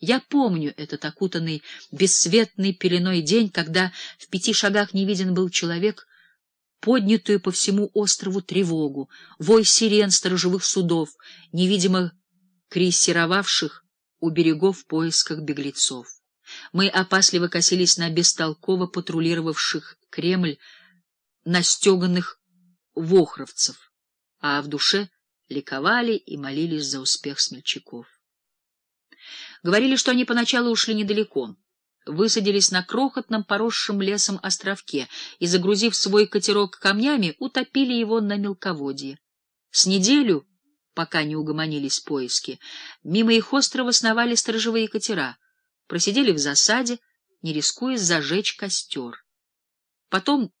Я помню этот окутанный бесцветной пеленой день, когда в пяти шагах не виден был человек, поднятую по всему острову тревогу, вой сирен сторожевых судов, невидимо крейсировавших у берегов в поисках беглецов. Мы опасливо косились на бестолково патрулировавших Кремль настеганных вохровцев, а в душе ликовали и молились за успех смельчаков. Говорили, что они поначалу ушли недалеко, высадились на крохотном поросшем лесом островке и, загрузив свой катерок камнями, утопили его на мелководье. С неделю, пока не угомонились поиски, мимо их острова сновали сторожевые катера, просидели в засаде, не рискуя зажечь костер. Потом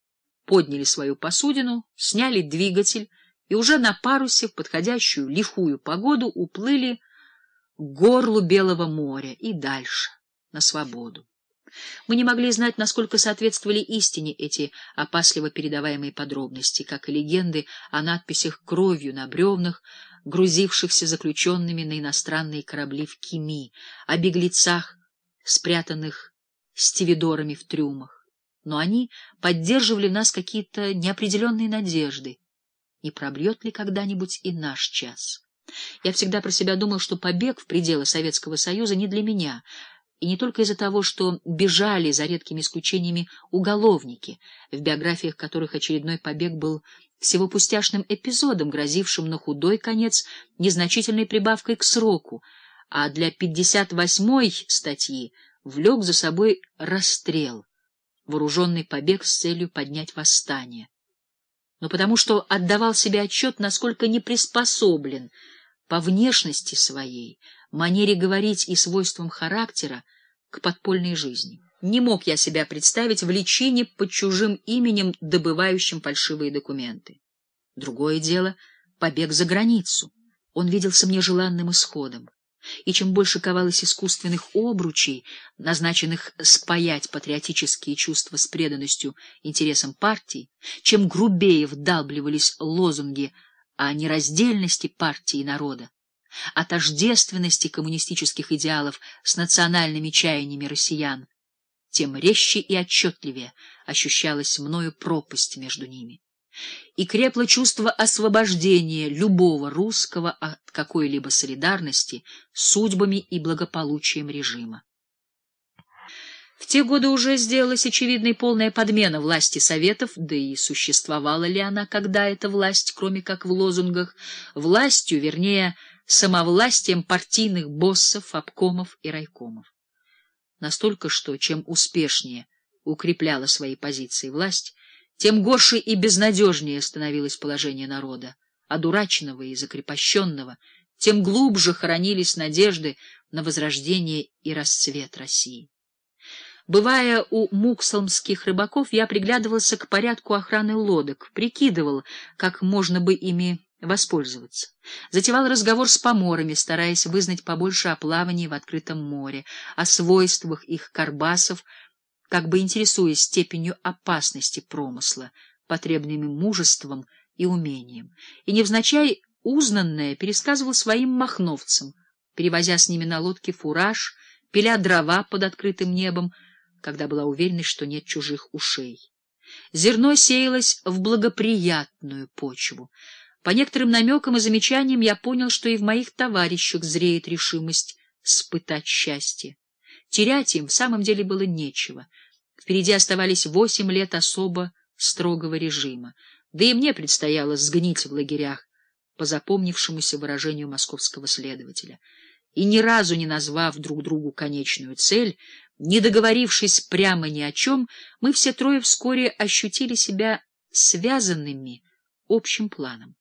подняли свою посудину, сняли двигатель и уже на парусе в подходящую лихую погоду уплыли горлу Белого моря и дальше, на свободу. Мы не могли знать, насколько соответствовали истине эти опасливо передаваемые подробности, как и легенды о надписях кровью на бревнах, грузившихся заключенными на иностранные корабли в Кими, о беглецах, спрятанных стивидорами в трюмах. Но они поддерживали в нас какие-то неопределенные надежды. Не пробьет ли когда-нибудь и наш час? Я всегда про себя думал, что побег в пределы Советского Союза не для меня, и не только из-за того, что бежали, за редкими исключениями, уголовники, в биографиях которых очередной побег был всего пустяшным эпизодом, грозившим на худой конец незначительной прибавкой к сроку, а для 58-й статьи влек за собой расстрел, вооруженный побег с целью поднять восстание. Но потому что отдавал себе отчет, насколько не приспособлен по внешности своей, манере говорить и свойствам характера к подпольной жизни. Не мог я себя представить в личине под чужим именем, добывающим фальшивые документы. Другое дело — побег за границу. Он виделся мне желанным исходом. И чем больше ковалось искусственных обручей, назначенных спаять патриотические чувства с преданностью интересам партии, чем грубее вдалбливались лозунги о нераздельности партии и народа, о тождественности коммунистических идеалов с национальными чаяниями россиян, тем резче и отчетливее ощущалась мною пропасть между ними. И крепло чувство освобождения любого русского от какой-либо солидарности с судьбами и благополучием режима. В те годы уже сделалась очевидной полная подмена власти Советов, да и существовала ли она когда эта власть, кроме как в лозунгах, властью, вернее, самовластием партийных боссов, обкомов и райкомов. Настолько, что чем успешнее укрепляла свои позиции власть, тем горше и безнадежнее становилось положение народа, одураченного и закрепощенного, тем глубже хоронились надежды на возрождение и расцвет России. Бывая у муксалмских рыбаков, я приглядывался к порядку охраны лодок, прикидывал, как можно бы ими воспользоваться. Затевал разговор с поморами, стараясь вызнать побольше о плавании в открытом море, о свойствах их карбасов, как бы интересуясь степенью опасности промысла, потребными мужеством и умением. И невзначай узнанное пересказывал своим махновцам, перевозя с ними на лодке фураж, пиля дрова под открытым небом, когда была уверенность, что нет чужих ушей. Зерно сеялось в благоприятную почву. По некоторым намекам и замечаниям я понял, что и в моих товарищах зреет решимость спытать счастье. Терять им в самом деле было нечего. Впереди оставались восемь лет особо строгого режима, да и мне предстояло сгнить в лагерях, по запомнившемуся выражению московского следователя. И ни разу не назвав друг другу конечную цель, не договорившись прямо ни о чем, мы все трое вскоре ощутили себя связанными общим планом.